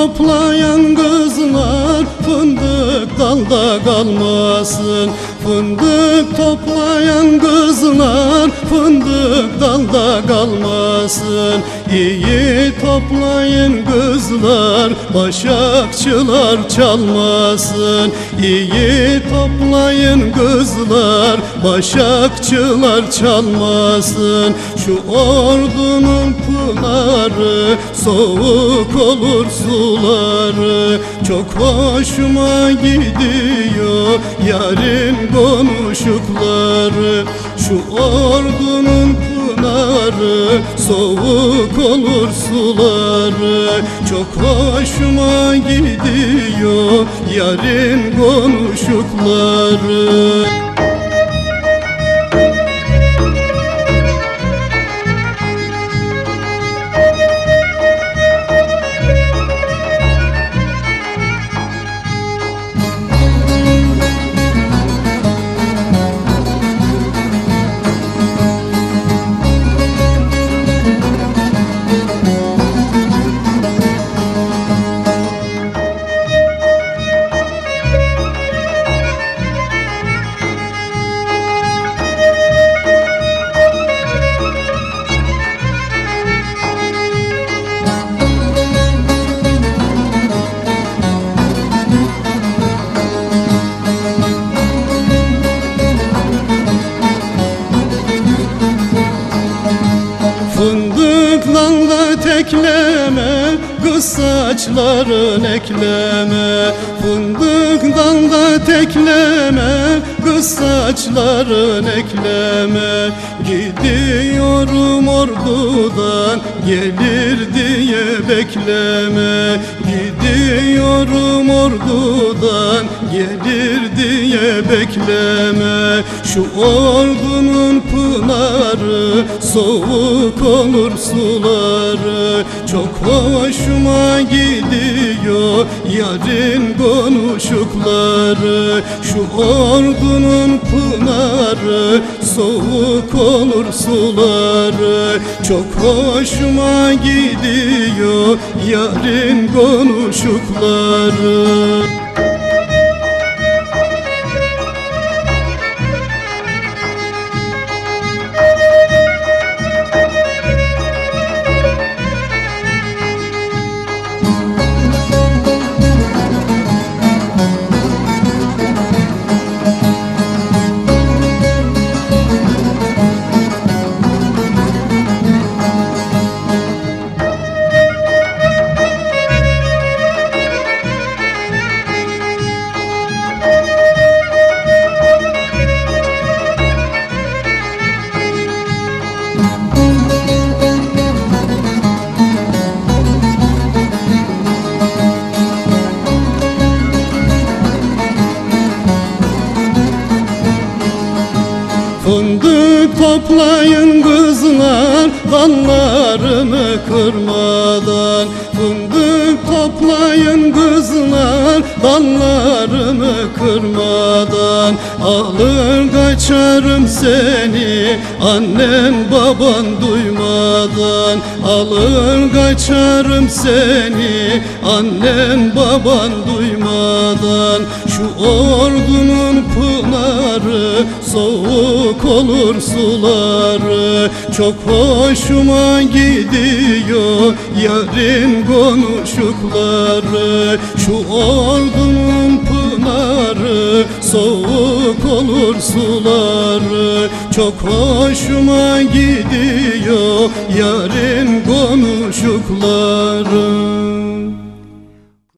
toplayan kızlar fındık dalda kalmasın. Fındık toplayan kızlar fındık dalda kalmasın. İyi toplayın kızlar başakçılar çalmasın. İyi toplayın kızlar başakçılar çalmasın. Şu ordunun pınarı soğuk olur suları. Çok hoşuma gidiyor yarın konuşukları Şu ordunun pınarı soğuk olur suları. Çok hoşuma gidiyor yarın konuşukları Tekleme Kız saçların ekleme Fındıklarla tekleme Kız saçların ekleme. Gidiyorum ordudan Gelir diye bekleme. Gidiyorum ordudan Gelir diye bekleme. Şu ordunun pınarı Soğuk olur suları. Çok hoşuma gidiyor Yarın konuşukları. Şu ordunun pınarı Soğuk olur suları. Çok hoşuma gidiyor Yarın konuşukları Fındık toplayın kızlar Dallarını kırmadan. Fındık toplayın kızlar Dallarını kırmadan. Alır kaçarım seni Annen baban duymadan. Alır kaçarım seni Annen baban duymadan. Şu pınarı Soğuk olur suları Çok hoşuma gidiyor Yarın konuşukları Şu ordunun pınarı Soğuk olur suları Çok hoşuma gidiyor Yarın konuşukları